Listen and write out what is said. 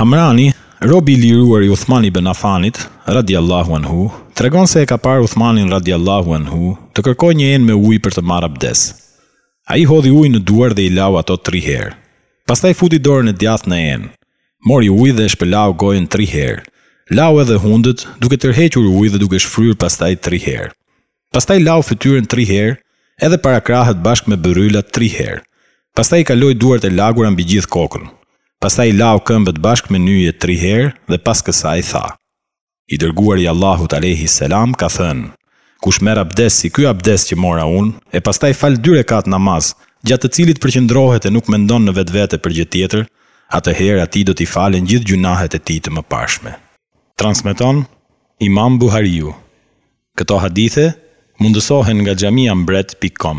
Hamrani, robi i liruar i Uthman ibn Affanit, radijallahu anhu, tregon se e ka parë Uthmanin radijallahu anhu të kërkojë një enë me ujë për të marrë abdes. Ai hodhi ujë në duar dhe i lau ato tri herë. Pastaj futi dorën e djathtë në enë, mori ujë dhe e shpëlau gojën tri herë, lau edhe hundët duke tërhequr ujë dhe duke shfryrë pastaj tri herë. Pastaj lau fytyrën tri herë, edhe parakrahët bashkë me bërrylat tri herë. Pastaj i kaloi duart e lagura mbi gjithë kokën. Pastaj i lau këmbët bashkë me nyjet tri herë dhe pas kësaj tha, I Dërguari i Allahut alejhi selam ka thënë, Kush merr abdes si ky abdes që mora unë, e pastaj fal dy rekate namaz, gjatë të cilit përqendrohet e nuk mendon në vetvete për gjë tjetër, atëherë atij do t'i falen gjithë gjynahet e tij të mëparshme. Transmeton Imam Buhariu, Këto hadithe mundësohen nga xhamiambret pikë com.